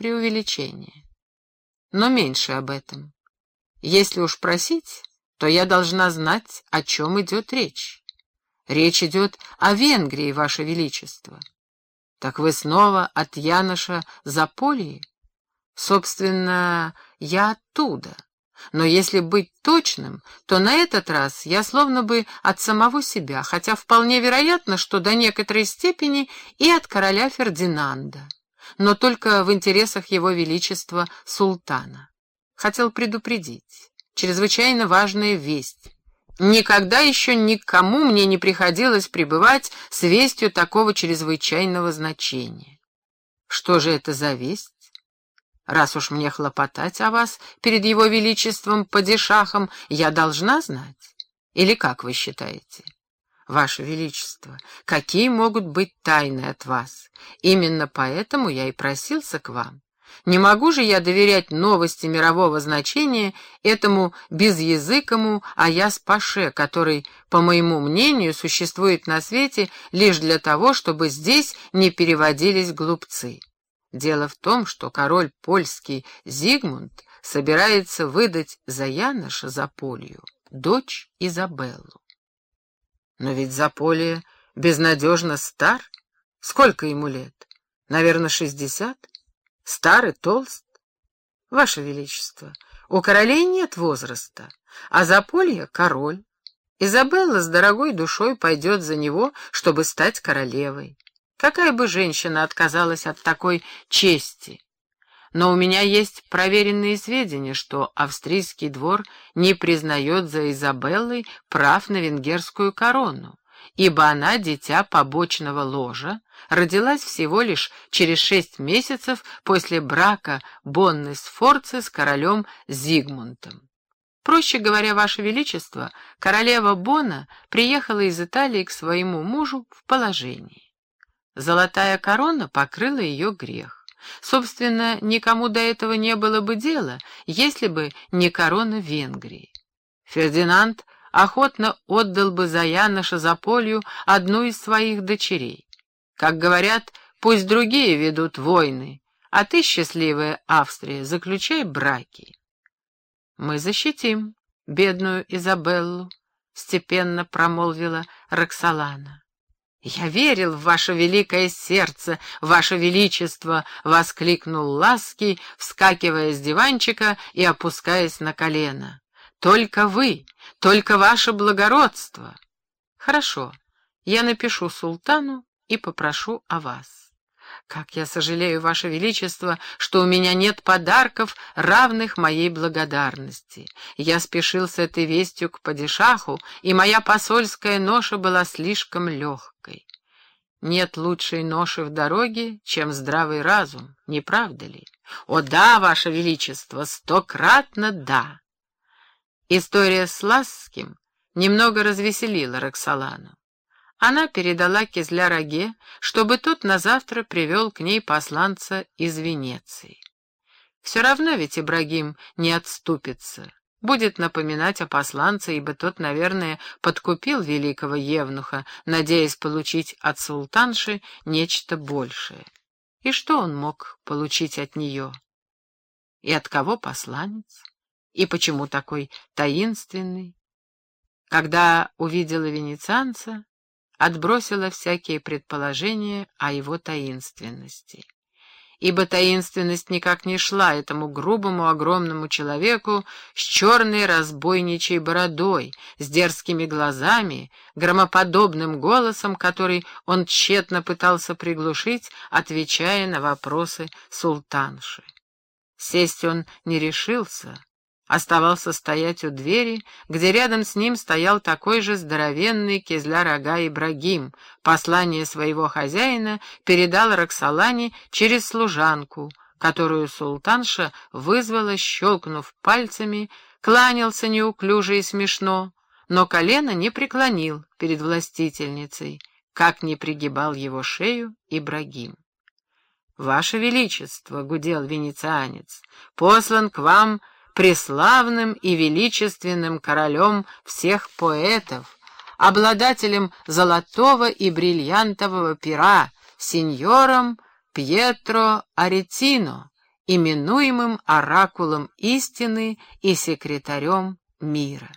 преувеличение. Но меньше об этом. Если уж просить, то я должна знать, о чем идет речь. Речь идет о Венгрии, Ваше Величество. Так вы снова от Яноша Заполье? Собственно, я оттуда. Но если быть точным, то на этот раз я словно бы от самого себя, хотя вполне вероятно, что до некоторой степени и от короля Фердинанда, но только в интересах его величества султана. Хотел предупредить. Чрезвычайно важная весть. Никогда еще никому мне не приходилось пребывать с вестью такого чрезвычайного значения. Что же это за весть? Раз уж мне хлопотать о вас перед его величеством падишахом, я должна знать? Или как вы считаете? Ваше Величество, какие могут быть тайны от вас? Именно поэтому я и просился к вам. Не могу же я доверять новости мирового значения этому безязыкому Аяс-Паше, который, по моему мнению, существует на свете лишь для того, чтобы здесь не переводились глупцы. Дело в том, что король польский Зигмунд собирается выдать за Яноша Заполью дочь Изабеллу. Но ведь Заполия безнадежно стар. Сколько ему лет? Наверное, шестьдесят? Старый, толст? Ваше Величество, у королей нет возраста, а Заполье — король. Изабелла с дорогой душой пойдет за него, чтобы стать королевой. Какая бы женщина отказалась от такой чести? Но у меня есть проверенные сведения, что австрийский двор не признает за Изабеллой прав на венгерскую корону, ибо она дитя побочного ложа, родилась всего лишь через шесть месяцев после брака Бонны Сфорцы с королем Зигмунтом. Проще говоря, Ваше Величество, королева Бона приехала из Италии к своему мужу в положении. Золотая корона покрыла ее грех. Собственно, никому до этого не было бы дела, если бы не корона Венгрии. Фердинанд охотно отдал бы за Яноша Заполью одну из своих дочерей. Как говорят, пусть другие ведут войны, а ты, счастливая Австрия, заключай браки. Мы защитим бедную Изабеллу, — степенно промолвила Роксолана. «Я верил в ваше великое сердце, ваше величество!» — воскликнул Лаский, вскакивая с диванчика и опускаясь на колено. «Только вы, только ваше благородство!» «Хорошо, я напишу султану и попрошу о вас». Как я сожалею, Ваше Величество, что у меня нет подарков, равных моей благодарности. Я спешил с этой вестью к падишаху, и моя посольская ноша была слишком легкой. Нет лучшей ноши в дороге, чем здравый разум, не правда ли? О да, Ваше Величество, стократно да. История с Ласским немного развеселила Роксолану. Она передала Кизля-Роге, чтобы тот на завтра привел к ней посланца из Венеции. Все равно ведь Ибрагим не отступится, будет напоминать о посланце, ибо тот, наверное, подкупил великого Евнуха, надеясь получить от султанши нечто большее. И что он мог получить от нее? И от кого посланец? И почему такой таинственный? Когда увидела венецианца, отбросила всякие предположения о его таинственности. Ибо таинственность никак не шла этому грубому огромному человеку с черной разбойничьей бородой, с дерзкими глазами, громоподобным голосом, который он тщетно пытался приглушить, отвечая на вопросы султанши. Сесть он не решился, оставался стоять у двери, где рядом с ним стоял такой же здоровенный кизля-рога Ибрагим. Послание своего хозяина передал Роксолане через служанку, которую султанша вызвала, щелкнув пальцами, кланялся неуклюже и смешно, но колено не преклонил перед властительницей, как не пригибал его шею Ибрагим. «Ваше Величество», — гудел венецианец, — «послан к вам преславным и величественным королем всех поэтов, обладателем золотого и бриллиантового пера, сеньором Пьетро Аретино, именуемым оракулом истины и секретарем мира.